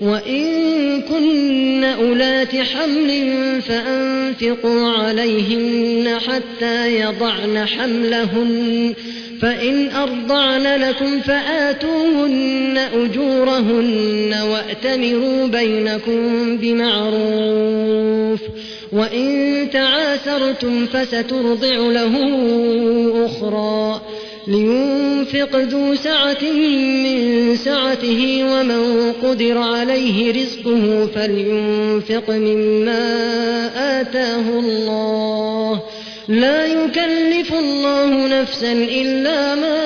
وإن كن أولات حمل فأنفقوا عليهن حتى يضعن حملهن فإن أرضعن لكم فآتوهن أجورهن وأتمروا بينكم بمعروف وإن تعاسرتم فسترضع له أخرى لينفق ذو سعة من سعته ومن قدر عليه رزقه فلينفق مما آتاه الله. لا يكلف الله نفسا إلا ما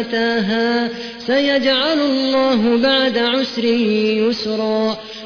آتاها. سيجعل الله بعد عسر يسرا.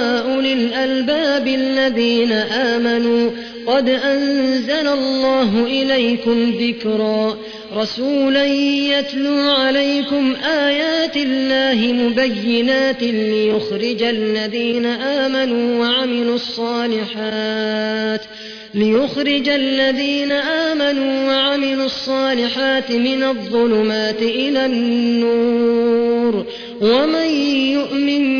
أولي الألباب الذين آمنوا قد أنزل الله إليكم ذكرا رسولا يتلو عليكم آيات الله مبينات ليخرج الذين آمنوا وعملوا الصالحات ليخرج الذين آمنوا وعملوا الصالحات من الظلمات إلى النور ومن يؤمن